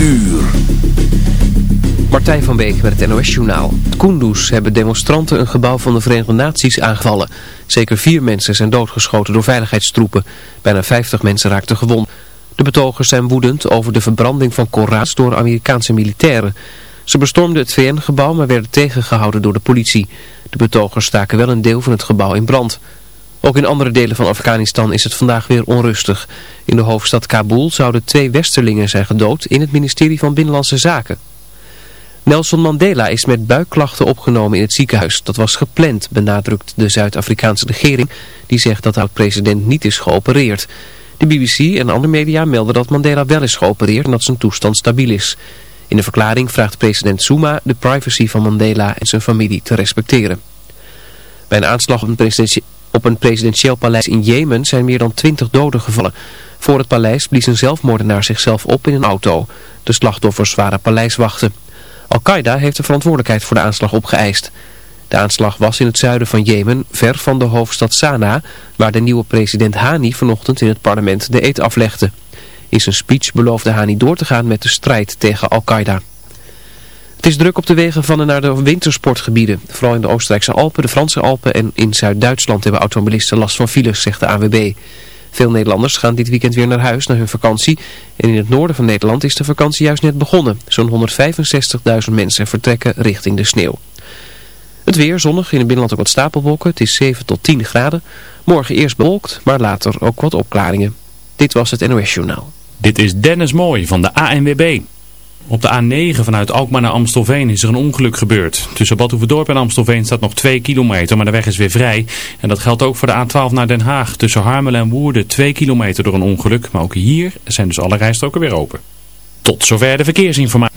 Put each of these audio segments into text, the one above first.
uur. Martijn van Beek met het NOS-journaal. Kunduz hebben demonstranten een gebouw van de Verenigde Naties aangevallen. Zeker vier mensen zijn doodgeschoten door veiligheidstroepen. Bijna 50 mensen raakten gewond. De betogers zijn woedend over de verbranding van Korans door Amerikaanse militairen. Ze bestormden het VN-gebouw, maar werden tegengehouden door de politie. De betogers staken wel een deel van het gebouw in brand. Ook in andere delen van Afghanistan is het vandaag weer onrustig. In de hoofdstad Kabul zouden twee westerlingen zijn gedood in het ministerie van Binnenlandse Zaken. Nelson Mandela is met buikklachten opgenomen in het ziekenhuis. Dat was gepland, benadrukt de Zuid-Afrikaanse regering, die zegt dat de oud-president niet is geopereerd. De BBC en andere media melden dat Mandela wel is geopereerd en dat zijn toestand stabiel is. In de verklaring vraagt president Zuma de privacy van Mandela en zijn familie te respecteren. Bij een aanslag op een, op een presidentieel paleis in Jemen zijn meer dan 20 doden gevallen. Voor het paleis blies een zelfmoordenaar zichzelf op in een auto. De slachtoffers waren paleiswachten. Al-Qaeda heeft de verantwoordelijkheid voor de aanslag opgeëist. De aanslag was in het zuiden van Jemen, ver van de hoofdstad Sanaa, waar de nieuwe president Hani vanochtend in het parlement de eet aflegde. In zijn speech beloofde Hani door te gaan met de strijd tegen Al-Qaeda. Het is druk op de wegen van en naar de wintersportgebieden. Vooral in de Oostenrijkse Alpen, de Franse Alpen en in Zuid-Duitsland hebben automobilisten last van files, zegt de AWB. Veel Nederlanders gaan dit weekend weer naar huis, naar hun vakantie. En in het noorden van Nederland is de vakantie juist net begonnen. Zo'n 165.000 mensen vertrekken richting de sneeuw. Het weer zonnig, in het binnenland ook wat stapelwolken. Het is 7 tot 10 graden. Morgen eerst bewolkt, maar later ook wat opklaringen. Dit was het NOS Journaal. Dit is Dennis Mooij van de ANWB. Op de A9 vanuit Alkmaar naar Amstelveen is er een ongeluk gebeurd. Tussen Badhoevedorp en Amstelveen staat nog 2 kilometer, maar de weg is weer vrij. En dat geldt ook voor de A12 naar Den Haag. Tussen Harmelen en Woerden 2 kilometer door een ongeluk. Maar ook hier zijn dus alle rijstroken weer open. Tot zover de verkeersinformatie.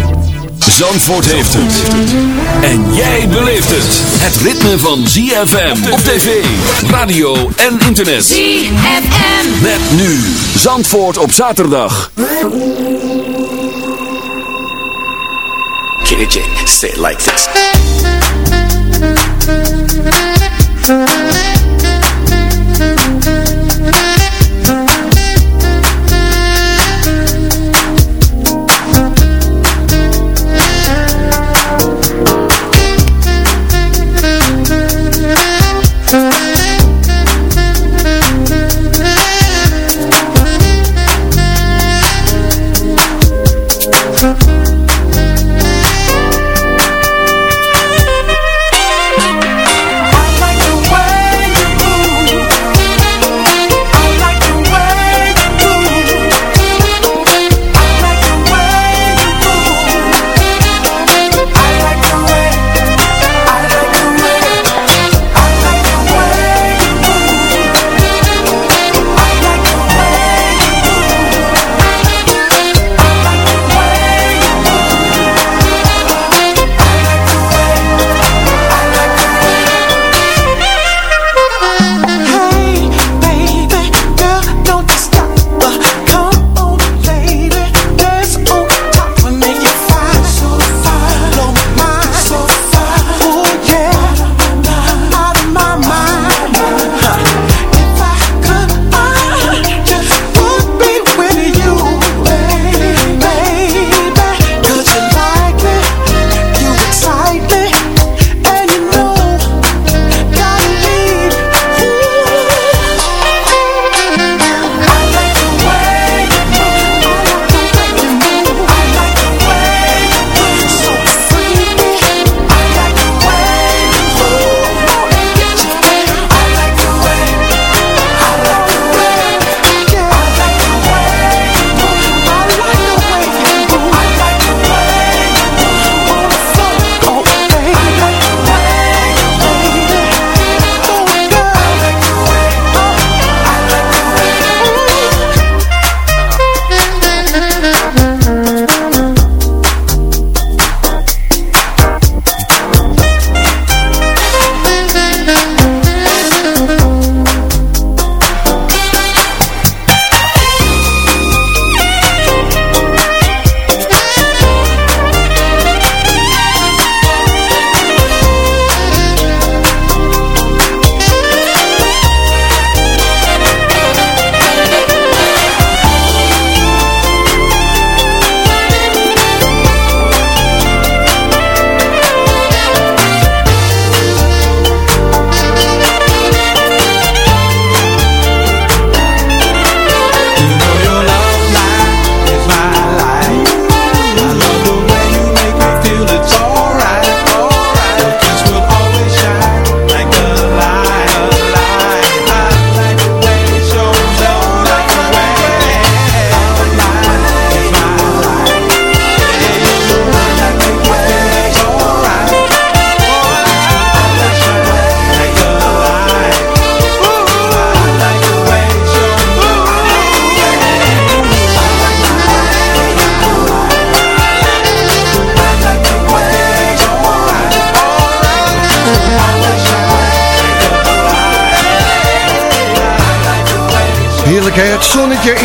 Zandvoort heeft het. En jij beleeft het. Het ritme van ZFM op tv, radio en internet. ZFM. Met nu Zandvoort op zaterdag. Kitty say it like this.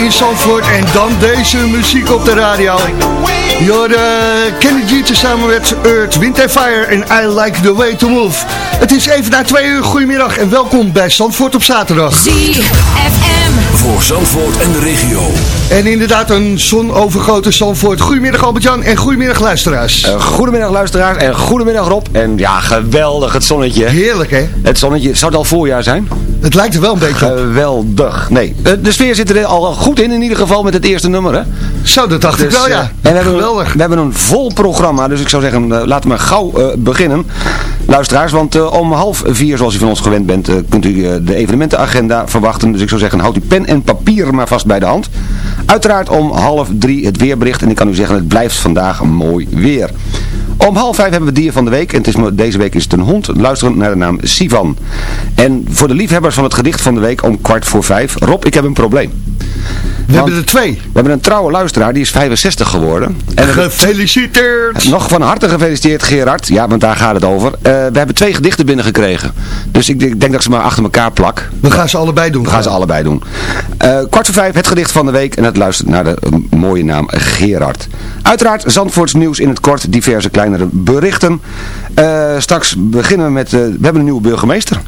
In Zandvoort en dan deze muziek op de radio. Jorde Kenny G samen met Earth, Wind Fire en I Like The Way To Move. Het is even na twee uur, goedemiddag en welkom bij Zandvoort op zaterdag. ZFM. Voor Zandvoort en de regio. En inderdaad een zonovergoten Zandvoort. Goedemiddag Albert-Jan en goedemiddag luisteraars. Uh, goedemiddag luisteraars en goedemiddag Rob. En ja, geweldig het zonnetje. Heerlijk hè? Het zonnetje, zou het al voorjaar zijn? Het lijkt er wel een beetje op. Geweldig. Nee, eh, de sfeer zit er al goed in in ieder geval met het eerste nummer hè. Zo, dat dacht ik Dus, wel ja. En we hebben, Geweldig. we hebben een vol programma, dus ik zou zeggen, eh, laten we gauw eh, beginnen. Luisteraars, want eh, om half vier, zoals u van ons gewend bent, eh, kunt u eh, de evenementenagenda verwachten. Dus ik zou zeggen, houd uw pen en papier maar vast bij de hand. Uiteraard om half drie het weerbericht. En ik kan u zeggen, het blijft vandaag mooi weer. Om half vijf hebben we dier van de week. En het is, maar- deze week is het een hond, luisterend naar de naam Sivan. En voor de liefhebbers van het gedicht van de week om kwart voor vijf. Rob, ik heb een probleem. We hebben er twee. We hebben een trouwe luisteraar, die is 65 geworden. En Gefeliciteerd. nog van harte gefeliciteerd Gerard. Ja, want daar gaat het over. Eh, we hebben twee gedichten binnengekregen. Dus ik, ik denk dat ik ze maar achter elkaar plak. We gaan ze allebei doen. We gaan ze allebei doen. Eh, kwart voor vijf het gedicht van de week. En het luistert naar de eh, mooie naam Gerard. Uiteraard Zandvoorts nieuws in het kort. Diverse berichten. Eh, straks beginnen we met... eh, we hebben een nieuwe burgemeester.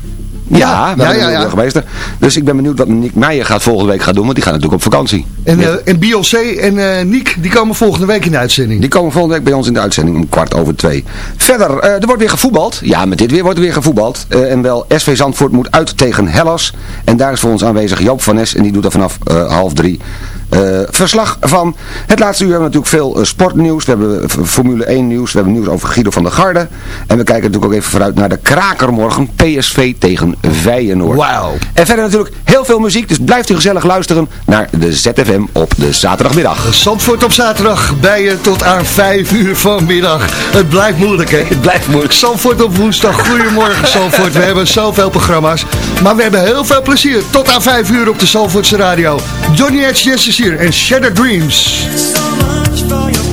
Ja, Ja, we ja, hebben een ja, burgemeester. Dus ik ben benieuwd wat Nick Meijer gaat volgende week gaan doen. Want die gaat natuurlijk op vakantie. En, eh en Beyoncé en eh Niek, die komen volgende week in de uitzending. Die komen volgende week bij ons in de uitzending om kwart over twee. Verder, er wordt weer gevoetbald. Ja, met dit weer wordt er weer gevoetbald. En wel, SV Zandvoort moet uit tegen Hellas. En daar is voor ons aanwezig Joop van Nes. En die doet er vanaf half drie eh, verslag van. Het laatste uur hebben we natuurlijk veel eh, sportnieuws. We hebben eh, Formule 1 nieuws. We hebben nieuws over Guido van der Garde. En we kijken natuurlijk ook even vooruit naar de kraker morgen. PSV tegen Feyenoord. Wauw. En verder natuurlijk heel veel muziek. Dus blijft u gezellig luisteren naar de ZFM op de zaterdagmiddag. Zandvoort op zaterdag bij je tot aan 5 uur vanmiddag. Het blijft moeilijk hè? Het blijft moeilijk. Zandvoort op woensdag. Goedemorgen Zandvoort. We hebben zoveel programma's. Maar we hebben heel veel plezier. Tot aan 5 uur op de Zandvoortse radio. Johnny H. Jess hier en Shattered Dreams.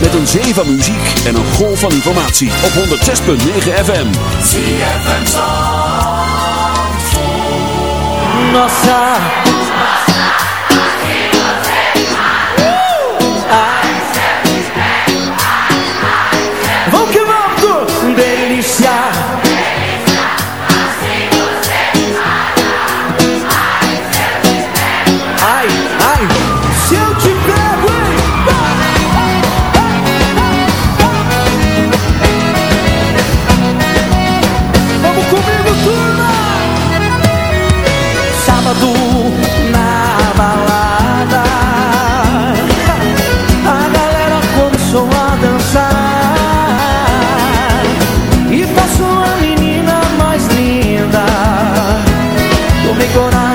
Met een zee van muziek en een golf van informatie op 106.9 FM. ZFM Nossa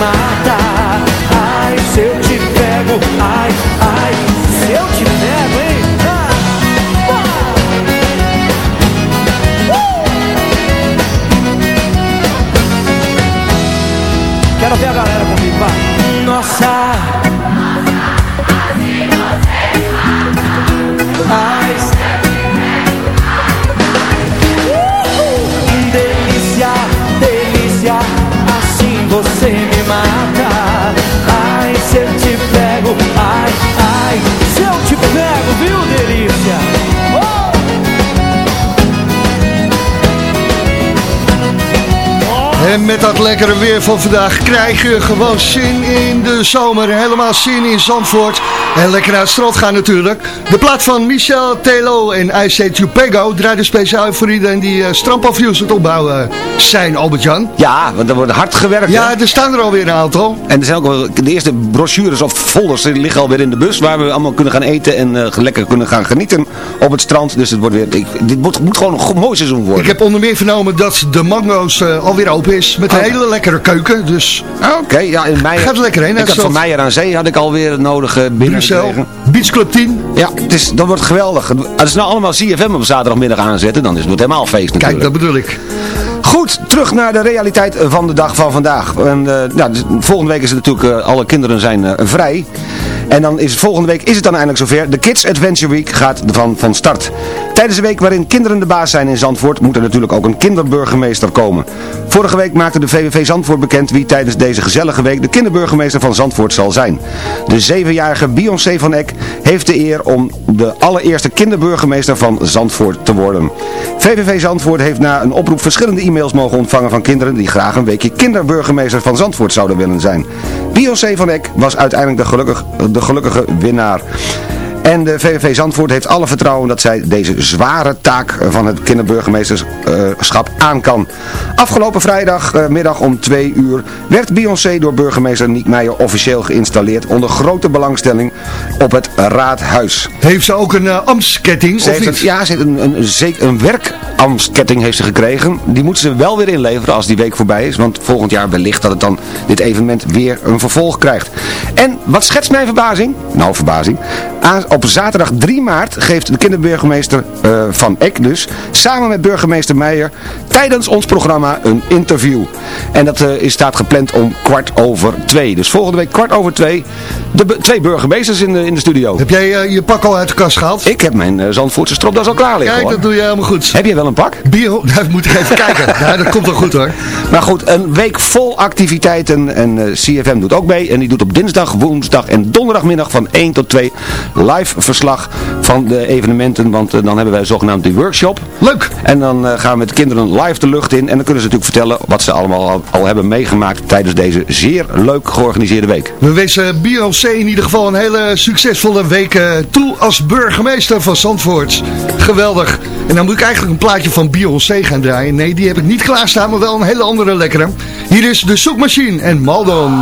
mata Ai, se eu te pego, ai, ai, se eu te pego, hein? Ah, uh! Quero ver a galera mata. Ai, se eu te pego, ai, En met dat lekkere weer van vandaag krijg je gewoon zin in de zomer. Helemaal zin in Zandvoort. En lekker naar het strand gaan natuurlijk. De plaat van Michel Telo en I Say Tupego draaide speciaal voor iedereen die uh, strandpavioens het opbouwen zijn, Albert-Jan. Ja, want er wordt hard gewerkt. Ja, hè? er staan er alweer een aantal. En er zijn ook al, de eerste brochures of folders die liggen alweer in de bus. Waar we allemaal kunnen gaan eten en eh, lekker kunnen gaan genieten op het strand. Dus het wordt weer, ik, dit moet, moet gewoon een goed, mooi seizoen worden. Ik heb onder meer vernomen dat de mango's eh, alweer open is. Met een Oh. hele lekkere keuken. Dus Ah, Oké, ja, in mei. Gaat lekker heen, Ik had van Meijer aan Zee had ik alweer het nodige binnen Brussel, gekregen. Beach Club 10. Ja, het is, dat wordt geweldig. Als ze nou allemaal CFM op zaterdagmiddag aanzetten, dan is het helemaal feest natuurlijk. Kijk, dat bedoel ik. Goed, terug naar de realiteit van de dag van vandaag. En, eh, ja, dus volgende week is het natuurlijk, eh, alle kinderen zijn eh, vrij. En dan is volgende week is het dan eindelijk zover. De Kids Adventure Week gaat van, van start. Tijdens de week waarin kinderen de baas zijn in Zandvoort moet er natuurlijk ook een kinderburgemeester komen. Vorige week maakte de VVV Zandvoort bekend wie tijdens deze gezellige week de kinderburgemeester van Zandvoort zal zijn. De zevenjarige Beyoncé van Eck heeft de eer om de allereerste kinderburgemeester van Zandvoort te worden. VVV Zandvoort heeft na een oproep verschillende e-mails mogen ontvangen van kinderen die graag een weekje kinderburgemeester van Zandvoort zouden willen zijn. Beyoncé van Eck was uiteindelijk de, gelukkig, de gelukkige winnaar. En de VVV Zandvoort heeft alle vertrouwen dat zij deze zware taak van het kinderburgemeesterschap aan kan. Afgelopen vrijdagmiddag om 2 uur werd Beyoncé door burgemeester Niek Meijer officieel geïnstalleerd onder grote belangstelling op het raadhuis. Heeft ze ook een uh, ambtsketting, Ze heeft een, ja, ze heeft een, een, werkamstketting heeft ze gekregen. Die moeten ze wel weer inleveren als die week voorbij is. Want volgend jaar wellicht dat het dan dit evenement weer een vervolg krijgt. En wat schetst mijn verbazing? Nou, verbazing. Aan- op zaterdag 3 maart geeft de kinderburgemeester eh, van Eck dus, samen met burgemeester Meijer, tijdens ons programma een interview. En dat eh, is, staat gepland om kwart over twee. Dus volgende week kwart over twee, de twee burgemeesters in de, in de studio. Heb jij eh, je pak al uit de kast gehaald? Ik heb mijn uh, Zandvoortse stropdas al klaar liggen Kijk, hoor. dat doe je helemaal goed. Heb jij wel een pak? Bio, daar moet ik even kijken. Ja, dat komt wel goed hoor. Maar goed, een week vol activiteiten en CFM doet ook mee. En die doet op dinsdag, woensdag en donderdagmiddag van 1 tot 2 live verslag van de evenementen. Want eh, dan hebben wij zogenaamd die workshop. Leuk. En dan eh, gaan we met de kinderen live de lucht in. En dan kunnen ze natuurlijk vertellen wat ze allemaal al, al hebben meegemaakt tijdens deze zeer leuk georganiseerde week. We wensen Beyoncé in ieder geval een hele succesvolle week eh, toe als burgemeester van Zandvoort. Geweldig. En dan moet ik eigenlijk een plaatje van Beyoncé gaan draaien. Nee, die heb ik niet klaarstaan, maar wel een hele andere lekkere. Hier is de zoekmachine en Maldon.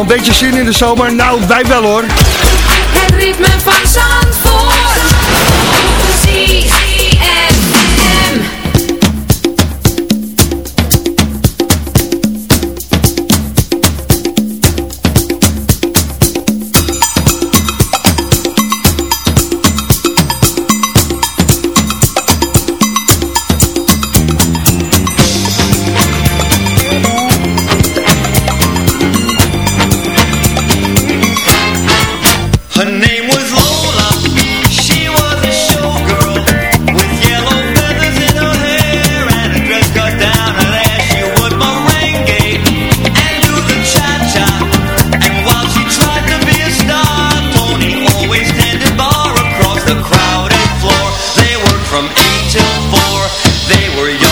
Een beetje zin in de zomer? Nou, wij wel hoor. to four. They were young.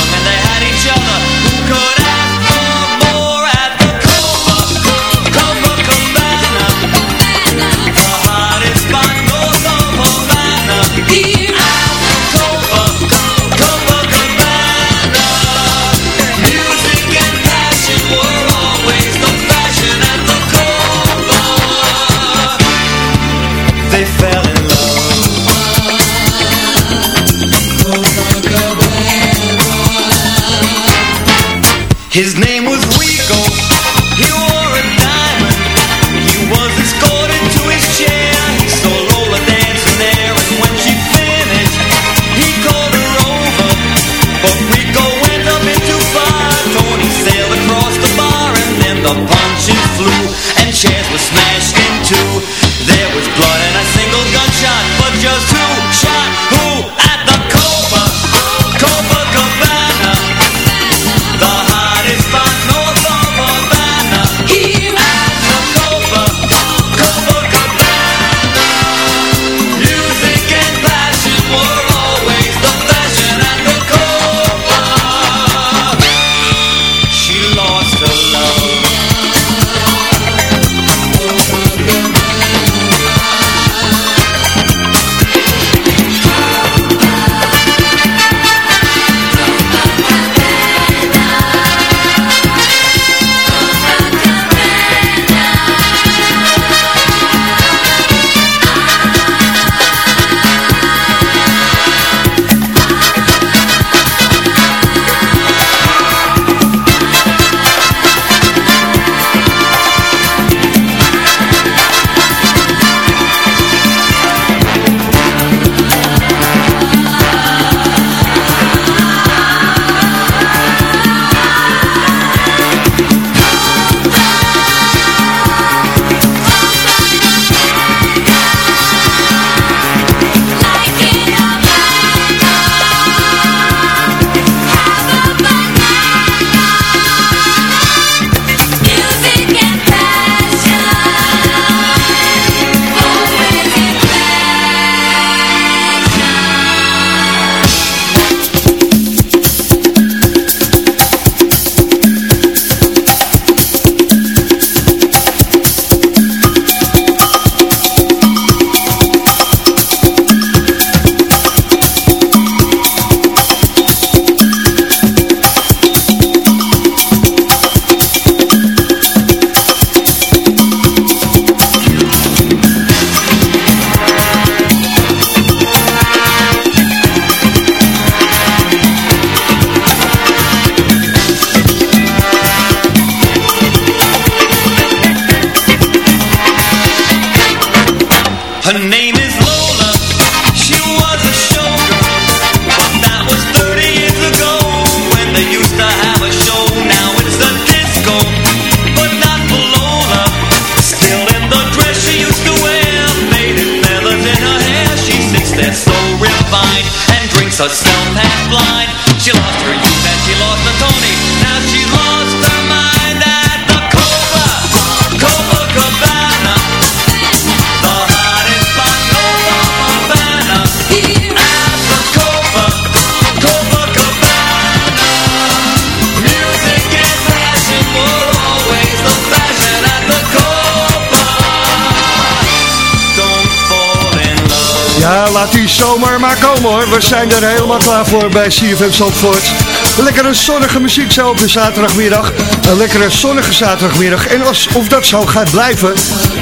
Laat die zomer maar komen hoor. We zijn er helemaal klaar voor bij CFM Zandvoort. Lekkere zonnige muziek zo op de zaterdagmiddag. Een lekkere zonnige zaterdagmiddag. En of dat zo gaat blijven,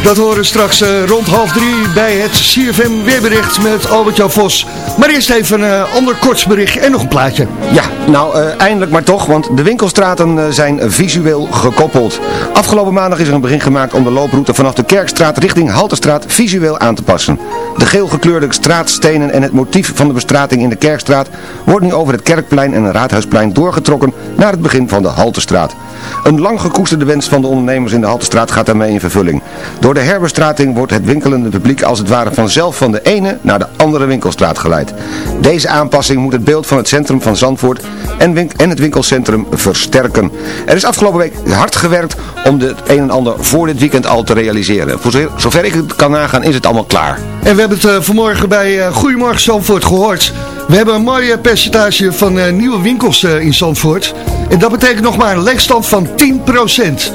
dat horen straks eh, rond half drie bij het CFM weerbericht met Albert-Jan Vos. Maar eerst even een eh, ander kort berichtje en nog een plaatje. Ja, nou eh, eindelijk maar toch, want de winkelstraten zijn visueel gekoppeld. Afgelopen maandag is er een begin gemaakt om de looproute vanaf de Kerkstraat richting Halterstraat visueel aan te passen. De geel gekleurde straatstenen en het motief van de bestrating in de Kerkstraat wordt nu over het Kerkplein en Raadhuisplein doorgetrokken naar het begin van de Halterstraat. Een lang gekoesterde wens van de ondernemers in de Halterstraat gaat daarmee in vervulling. Door de herbestrating wordt het winkelende publiek als het ware vanzelf van de ene naar de andere winkelstraat geleid. Deze aanpassing moet het beeld van het centrum van Zandvoort en, en het winkelcentrum versterken. Er is afgelopen week hard gewerkt om het een en ander voor dit weekend al te realiseren. Zover ik het kan nagaan is het allemaal klaar. En we hebben het eh, vanmorgen bij eh, Goedemorgen Zandvoort gehoord. We hebben een mooi eh, percentage van eh, nieuwe winkels eh, in Zandvoort. En dat betekent nog maar een leegstand van 10%.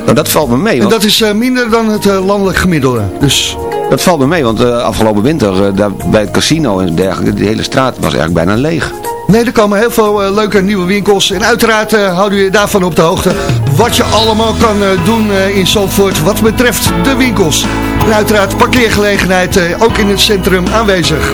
Nou, dat valt me mee. En Want... dat is eh, minder dan het landelijk gemiddelde. Dus Dat valt me mee, want afgelopen winter daar, bij het casino en dergelijke, die hele straat was eigenlijk bijna leeg. nee, er komen heel veel leuke nieuwe winkels. En uiteraard eh, houden we je daarvan op de hoogte. Wat je allemaal kan doen in Zandvoort wat betreft de winkels. En uiteraard parkeergelegenheid ook in het centrum aanwezig.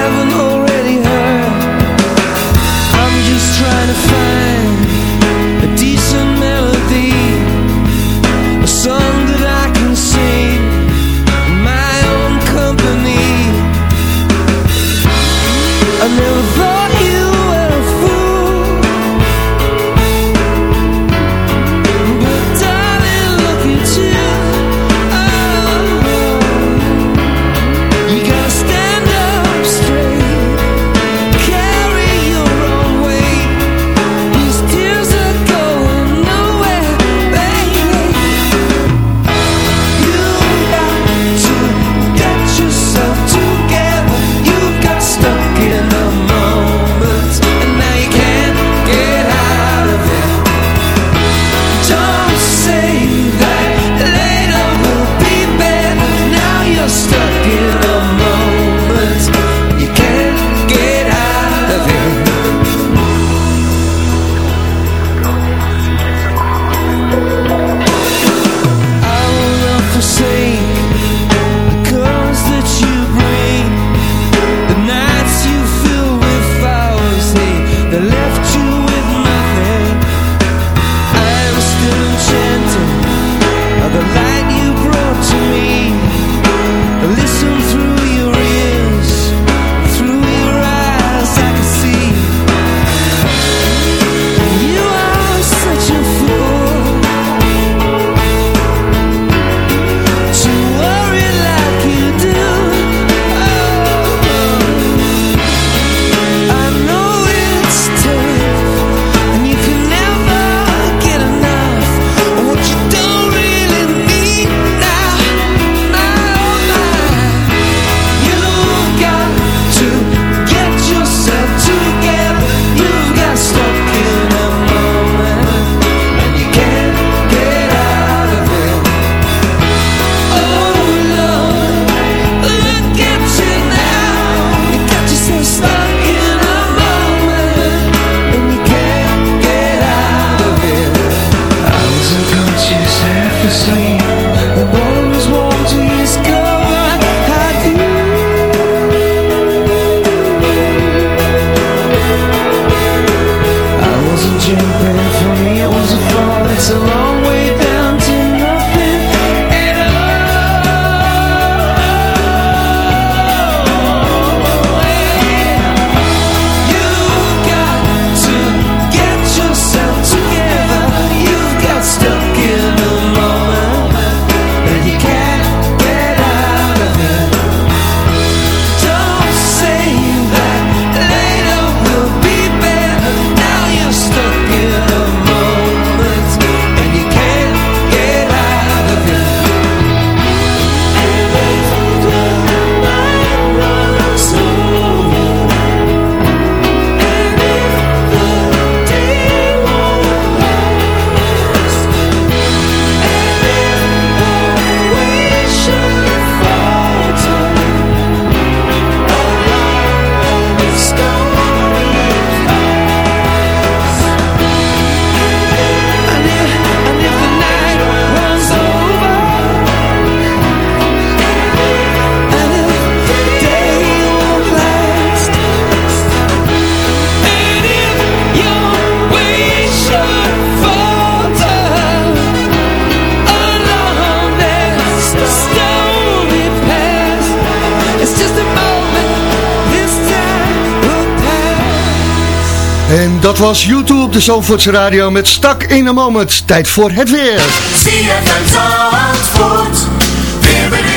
Dat was YouTube op de Zandvoortse Radio met Stak in a Moment. Tijd voor het weer.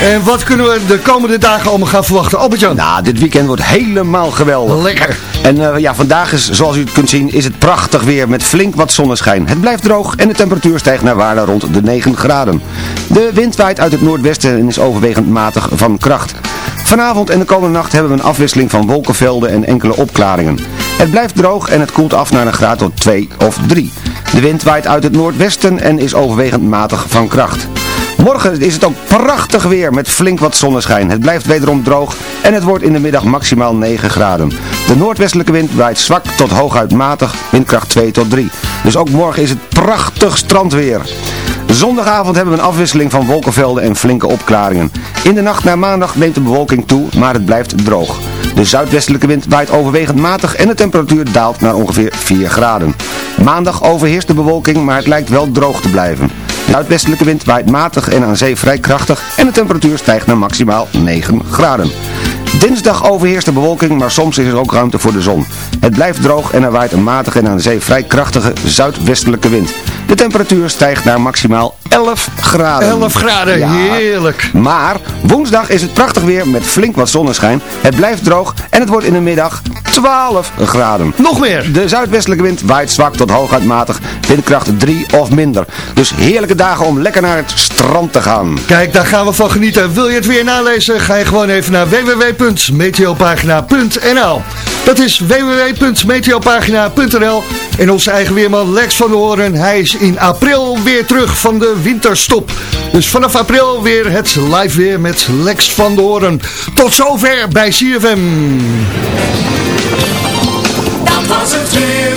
En wat kunnen we de komende dagen allemaal gaan verwachten? Albert-Jan. Nou, dit weekend wordt helemaal geweldig. Lekker. En eh, ja, vandaag is, zoals u het kunt zien, is het prachtig weer met flink wat zonneschijn. Het blijft droog en de temperatuur stijgt naar waarde rond de 9 graden. De wind waait uit het noordwesten en is overwegend matig van kracht. Vanavond en de komende nacht hebben we een afwisseling van wolkenvelden en enkele opklaringen. Het blijft droog en het koelt af naar een graad tot 2 of 3. De wind waait uit het noordwesten en is overwegend matig van kracht. Morgen is het ook prachtig weer met flink wat zonneschijn. Het blijft wederom droog en het wordt in de middag maximaal 9 graden. De noordwestelijke wind waait zwak tot hooguit matig, windkracht 2 tot 3. Dus ook morgen is het prachtig strandweer. Zondagavond hebben we een afwisseling van wolkenvelden en flinke opklaringen. In de nacht naar maandag neemt de bewolking toe, maar het blijft droog. De zuidwestelijke wind waait overwegend matig en de temperatuur daalt naar ongeveer 4 graden. Maandag overheerst de bewolking, maar het lijkt wel droog te blijven. De zuidwestelijke wind waait matig en aan zee vrij krachtig en de temperatuur stijgt naar maximaal 9 graden. Dinsdag overheerst de bewolking, maar soms is er ook ruimte voor de zon. Het blijft droog en er waait een matige en aan de zee vrij krachtige zuidwestelijke wind. De temperatuur stijgt naar maximaal 11 graden. 11 graden, Ja. heerlijk. Maar woensdag is het prachtig weer met flink wat zonneschijn. Het blijft droog en het wordt in de middag 12 graden. Nog meer. De zuidwestelijke wind waait zwak tot hooguit matig, windkracht 3 of minder. Dus heerlijke dagen om lekker naar het strand te gaan. Kijk, daar gaan we van genieten. Wil je het weer nalezen? Ga je gewoon even naar www.meteopagina.nl Dat is www.meteopagina.nl En onze eigen weerman Lex van de Hoorn, hij is in april weer terug van de winterstop. Dus vanaf april weer het live weer met Lex van de Hoorn. Tot zover bij CFM. Dat was het weer.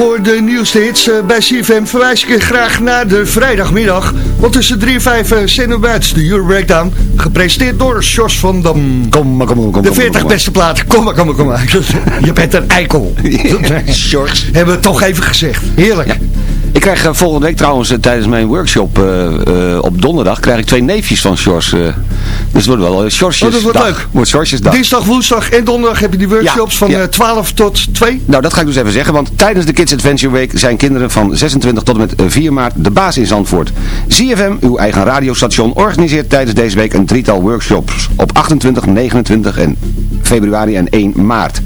Voor de nieuwste hits eh, bij CFM verwijs ik je graag naar de vrijdagmiddag. Want tussen 3 en 5 uh, Cenobites, de Euro Breakdown. Gepresenteerd door Sjors van Dam. Kom maar, kom maar, kom maar. De 40 beste platen. Kom maar, kom maar, kom maar. Je bent een eikel. Sjors. Hebben we het toch even gezegd. Heerlijk. Ja. Ik krijg eh, volgende week trouwens eh, tijdens mijn workshop op donderdag krijg ik twee neefjes van Sjors. Dus het wordt wel een Sjorsjes Oh, dat wordt leuk. Wordt Sjorsjesdag. Dinsdag, woensdag en donderdag heb je die workshops Ja, van ja. eh, 12 tot 2. Nou, dat ga ik dus even zeggen, want tijdens de Kids Adventure Week zijn kinderen van 26 tot en met eh, 4 maart de baas in Zandvoort. ZFM, uw eigen radiostation, organiseert tijdens deze week een drietal workshops op 28, 29 en februari en 1 maart.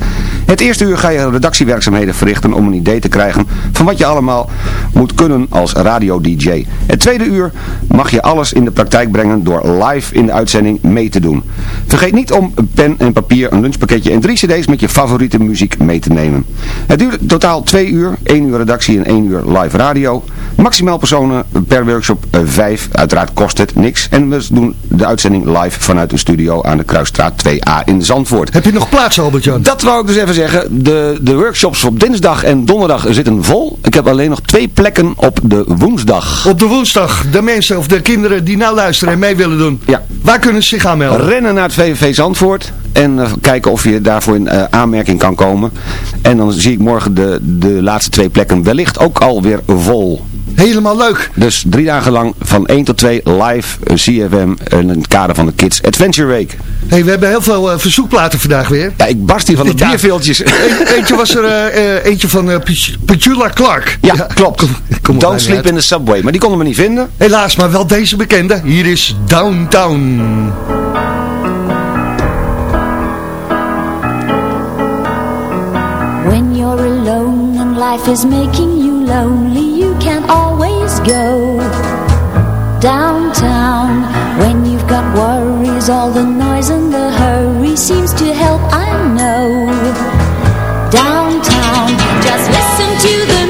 Het eerste uur ga je redactiewerkzaamheden verrichten om een idee te krijgen van wat je allemaal moet kunnen als radio-dj. Het tweede uur mag je alles in de praktijk brengen door live in de uitzending mee te doen. Vergeet niet om pen en papier, een lunchpakketje en drie cd's met je favoriete muziek mee te nemen. Het duurt totaal twee uur, één uur redactie en één uur live radio. Maximaal personen per workshop eh, vijf, uiteraard kost het niks. En we doen de uitzending live vanuit de studio aan de Kruisstraat 2A in Zandvoort. Heb je nog plaats, Albert-Jan? Dat wou ik dus even zeggen. De, de workshops op dinsdag en donderdag zitten vol. Ik heb alleen nog twee plekken op de woensdag. Op de woensdag, de mensen of de kinderen die nou luisteren en mee willen doen. Ja. Waar kunnen ze zich aanmelden? Rennen naar het VVV Zandvoort. En eh, kijken of je daarvoor in eh, aanmerking kan komen. En dan zie ik morgen de, de laatste twee plekken wellicht ook alweer vol. Helemaal leuk. Dus drie dagen lang van 1 tot 2 live eh, CFM in het kader van de Kids Adventure Week. Hey, we hebben heel veel eh, verzoekplaten vandaag weer. Ja, ik barst hier van de Ja. bierveeltjes. E- eentje was er eh, eh, eentje van eh, Pet- Petula Clark. Ja, klopt. kom Don't sleep uit. in the subway. Maar die konden we niet vinden. Helaas, maar wel deze bekende. Hier is Downtown. When you're alone and life is making you lonely, can always go downtown. When you've got worries, all the noise and the hurry seems to help, I know. Downtown, just listen to the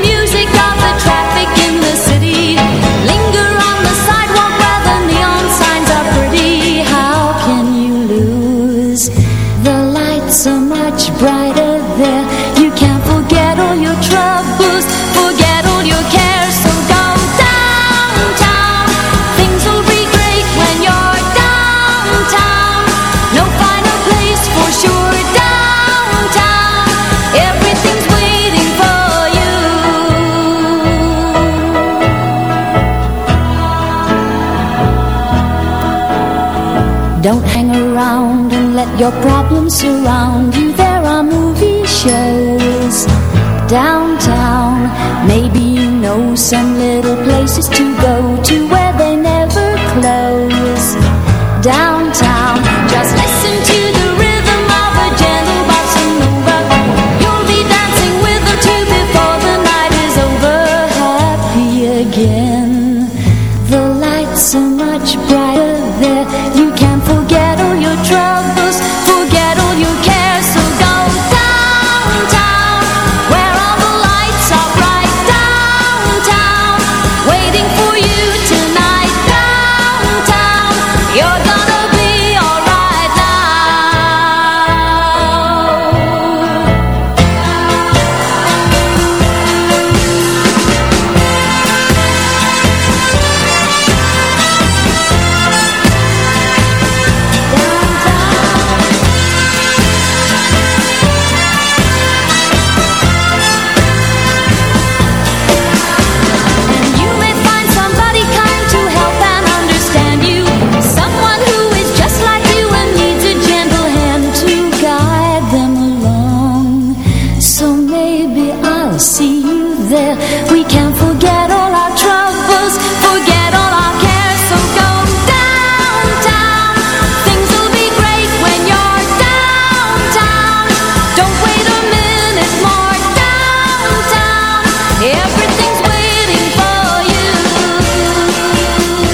your problems surround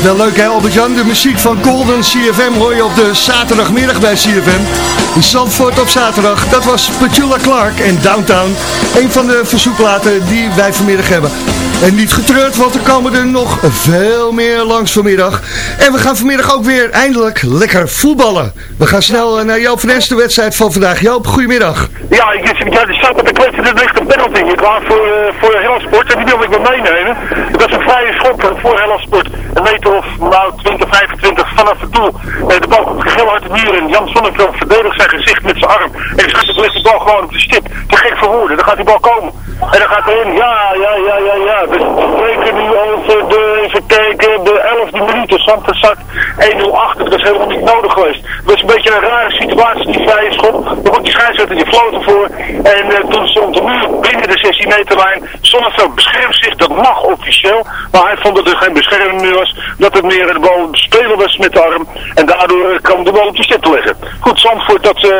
Wel leuk hè Albert-Jan, de muziek van Golden CFM hoor je op de zaterdagmiddag bij CFM. In Zandvoort op zaterdag, dat was Petula Clark en Downtown. Een van de verzoekplaten die wij vanmiddag hebben. En niet getreurd, want er komen er nog veel meer langs vanmiddag. En we gaan vanmiddag ook weer eindelijk lekker voetballen. We gaan snel eh, naar Joop van wedstrijd van vandaag. Joop, goedemiddag. Ja, ik, staat op de klets, er ligt een penalty. Klaar voor, voor Hellasport en die wilde ik wel meenemen. Dat is een vrije schop voor Hellasport. Een meter of nou 20, 25 vanaf het doel. De bal komt heel hard de muur in. Jan Sonneveld verdedigt zijn gezicht met zijn arm. En schiet ligt de bal gewoon op de stip. Te gek voor woorden. Dan gaat die bal komen. En dan gaat erin. Ja, ja, ja, ja, ja. We spreken nu over de, even kijken, de 11e minuut. Staat 1-0 achter. Dat is helemaal niet nodig geweest. Dat is een beetje een rare situatie, die vrije schop. Dan komt die scheidsrechter die floten voor. En eh, toen stond de muur binnen de 16 meterlijn. Zonneveld beschermt zich, dat mag officieel. Maar hij vond dat er geen bescherming meer was. Dat het meer de bal spelen was met de arm. En daardoor eh, kwam de bal op de stip te liggen. Goed, Zandvoort dat eh,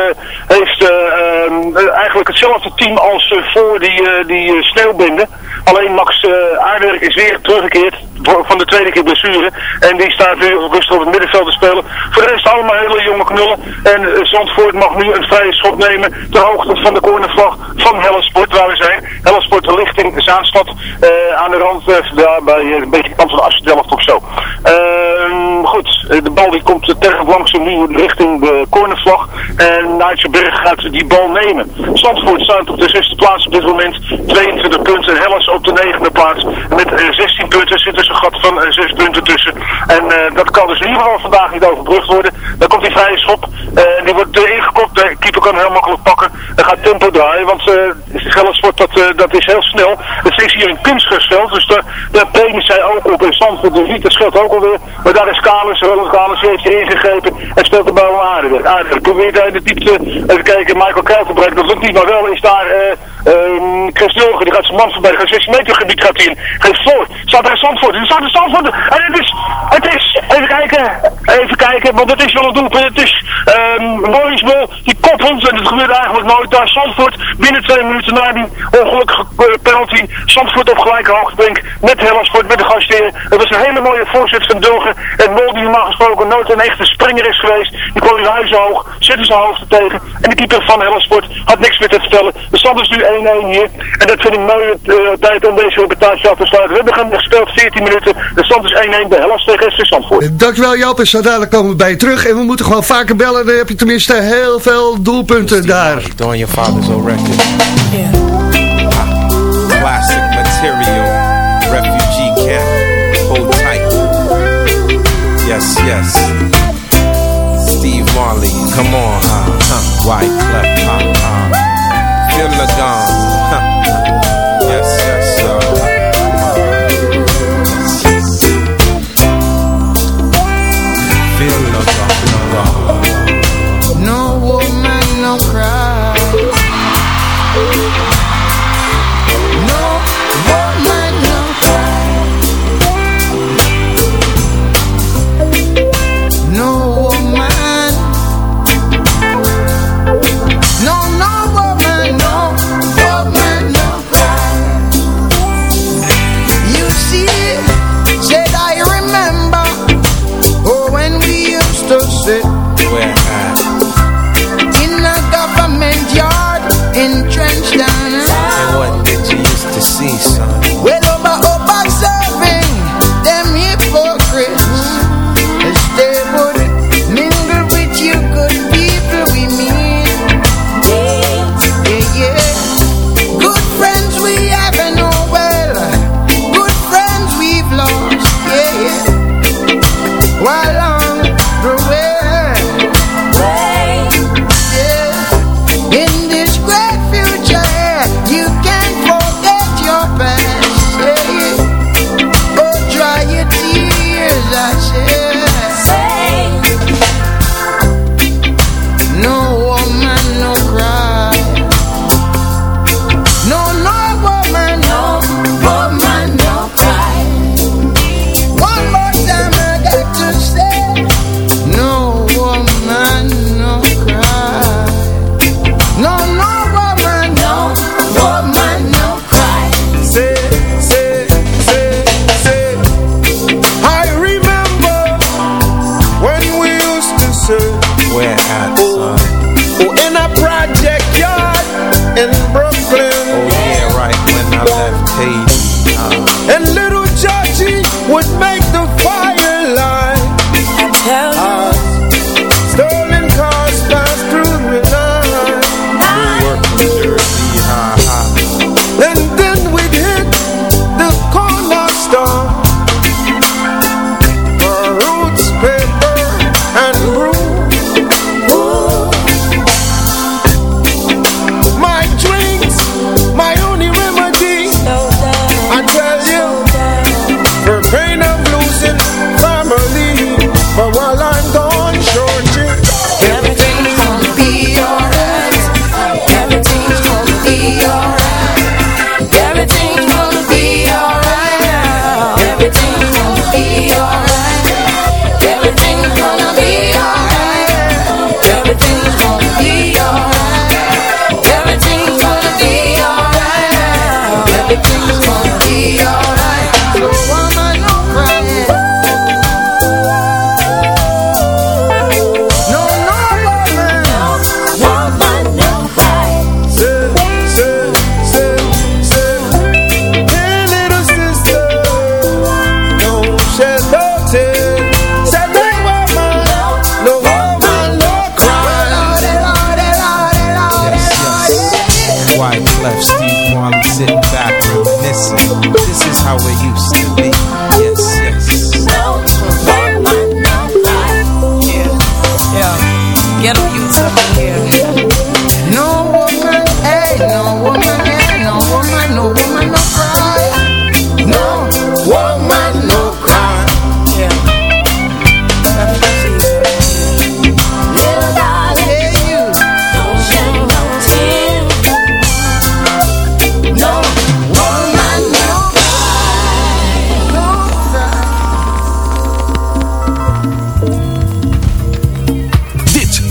heeft eh, ehm, eh, eigenlijk hetzelfde team als voor die, die eh, sneeuwbinde. Alleen Max eh, Aardewerk is weer teruggekeerd van de tweede keer blessure. En die staat nu rustig op het middenveld te spelen. Voor de rest allemaal hele jonge knullen. En eh, Zandvoort mag nu een vrije schot nemen ter hoogte van de cornervlag van Hellesport waar we zijn. Hellesport richting Zaanstad eh, aan de rand, daar bij een beetje kant van de Assendelft of zo. Ehm, goed, de bal die komt uh, terug langzaam nu richting de cornervlag. En Nijtsenberg gaat die bal nemen. Zandvoort staat op de zesde plaats op dit moment. 22 punten. Hellas op de negende plaats. Met eh, 16 punten zit dus een gat van eh, 6 punten tussen. En eh, dat kan dus in ieder vandaag niet overbrugd worden. Dan komt die vrije schop. eh, die wordt ingekopt. De keeper kan heel makkelijk pakken. En gaat tempo draaien. Want uh, Geldersport dat, eh, dat is heel snel. Het is hier een kunstgrasveld. Dus daar, daar premie zij ook op. In Zandvoort de Riet, dat scheelt ook alweer. Maar daar is Kalens. Ronald Kalens heeft er ingegrepen. En speelt de bal aardig. Aardig. Probeert hij in de diepte. Even kijken. Michael Kuikenbrek. Dat lukt niet. Maar wel is daar eh ehm, Chris. Die gaat zijn man voorbij. Gaat 16 meter gebied gaat hij in. Geeft voor. Staat bij Zandvoort. Er staat in Zandvoort. En het is, het is, even kijken. Even kijken. Want het is wel een doelpunt. Het is um, Morrisbol. Die koppelt. En het gebeurt eigenlijk nooit daar. Zandvoort binnen twee minuten na die ongelukkige eh, penalty. Zandvoort op gelijke hoogte denk met Hellersport, met de gastheer. Het was een hele mooie voorzet van Dulgen. En Mol die normaal gesproken nooit een echte springer is geweest. Die kwam in huis hoog, zette zijn hoofd er tegen. En de keeper van Hellersport had niks meer te vertellen. De stand is nu 1-1 hier. En dat vind ik een mooie eh, tijd om deze reportage af te sluiten. We hebben gespeeld 14 minuten. De stand is 1-1 bij Hellers tegen FC Zandvoort. Dankjewel Joop, en zo dadelijk komen we bij je terug. En we moeten gewoon vaker bellen, dan heb je tenminste heel veel doelpunten daar. on your father's old record. Classic material, refugee camp, hold tight. Yes, yes. Steve Marley, come on, huh? huh. White clef, huh?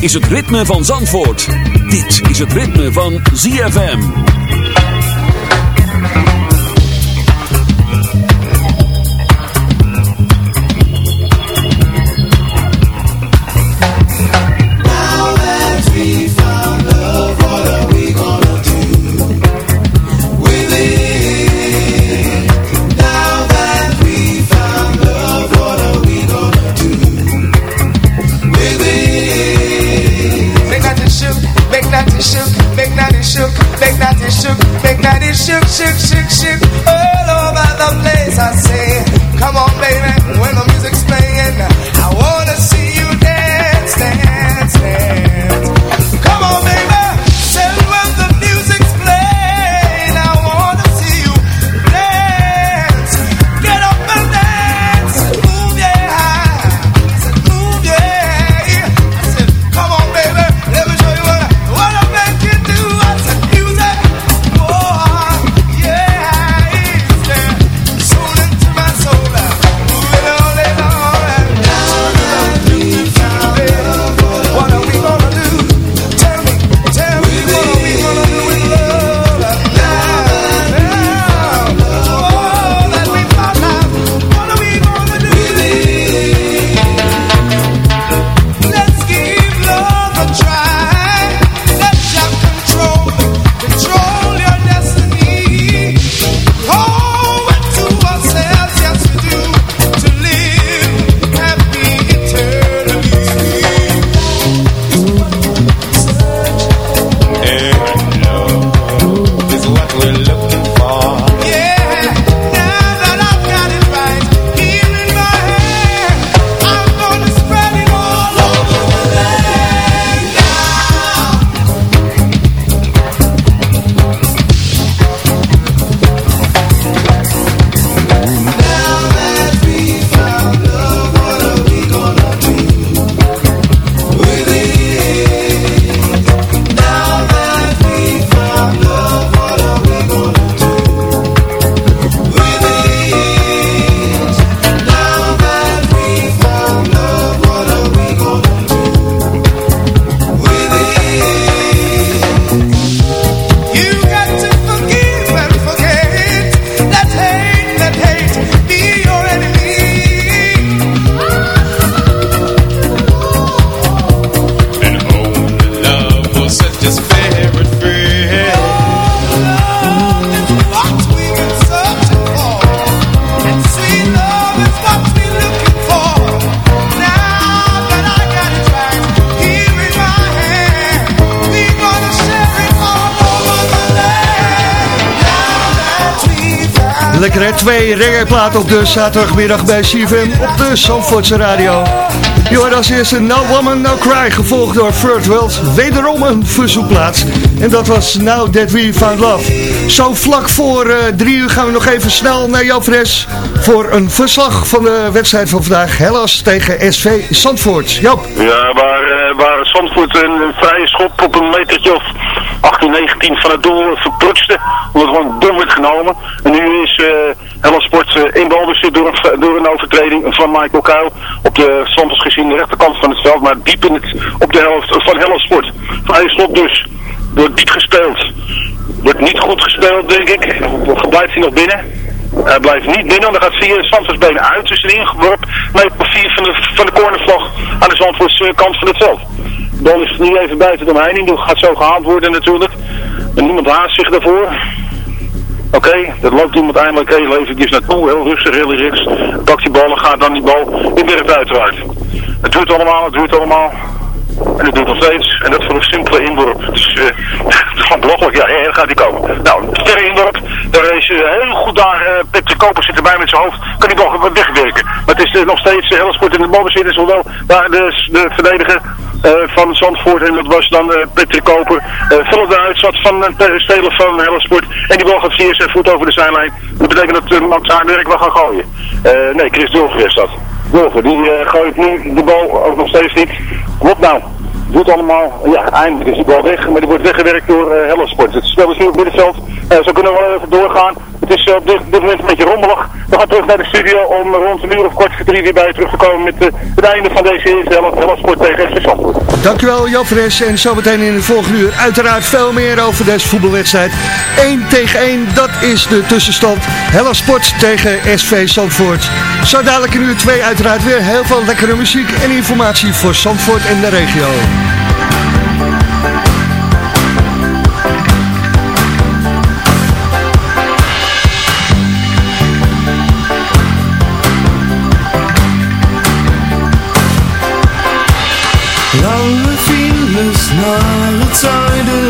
Is het ritme van Zandvoort. Dit is het ritme van ZFM. Reggae-platen op de zaterdagmiddag bij CFM op de Zandvoortse radio. Je hoort als eerste No Woman No Cry, gevolgd door Third World, wederom een verzoekplaats. En dat was Now That We Found Love. Zo vlak voor eh, drie uur gaan we nog even snel naar Joop Fres voor een verslag van de wedstrijd van vandaag. Hellas tegen SV Zandvoort. Joop. Ja, waar, eh, waar Zandvoort een, vrije schop op een metertje of 18, 19 van het doel verprutste. Omdat gewoon dom werd genomen. En nu Sport eh, in door een, door een overtreding van Michael Kuil. Op de Santos gezien de rechterkant van het veld. Maar diep in het, op de helft van Hellas Sport. Vrije schop dus. Wordt niet gespeeld. Wordt niet goed gespeeld, denk ik. Blijft hij nog binnen? Hij blijft niet binnen, dan gaat vier Zandvoorts benen uit. Dus erin geworpen met vier van de, van de cornervlag aan de Zandvoortse kant van het veld. De bal is nu even buiten de omheining, dat gaat zo gehaald worden natuurlijk. En niemand haast zich daarvoor. Oké, dat loopt iemand eindelijk heel eventjes naartoe, heel rustig, heel rechts. Pakt die bal en gaat dan die bal in werkt uiteraard. Het duurt allemaal, het duurt allemaal. En het doet nog steeds. En dat voor een simpele inworp. Dus, eh, het is gewoon. Ja, ja, gaat die komen. Nou, sterre inworp. Daar is eh, heel goed daar, Patrick Koper zit erbij met zijn hoofd, kan bal gewoon wegwerken. Maar het is nog steeds uh, Helsport in de balbezit, is zowel daar de, de verdediger van Zandvoort en dat was dan eh, Patrick Koper. vullen de uitzat van een speler van Helsport en die bal gaat via zijn voet over de zijlijn. Dat betekent dat uh, Max Aardenwerk wel gaat gooien. Nee, Chris Dulver is dat. Dulver, die eh, gooit nu de bal ook nog steeds niet. Klopt nou. Doet allemaal, ja, eindelijk is die bal weg, maar die wordt weggewerkt door uh, Hellersport. Het spel is nu op middenveld, uh, zo kunnen we wel even doorgaan. Het is uh, op dit, dit, moment een beetje rommelig. We gaan terug naar de studio om rond een uur of kort voor drie weer bij terug te komen met het einde van deze eerste helft Hellersport tegen FC Zandvoort. Dankjewel Jan Fres en zometeen in de volgende uur uiteraard veel meer over deze voetbalwedstrijd. 1 tegen 1, dat is de tussenstand. Hellersport tegen SV Zandvoort. Zo dadelijk in uur 2 uiteraard weer heel veel lekkere muziek en informatie voor Zandvoort en de regio. Naar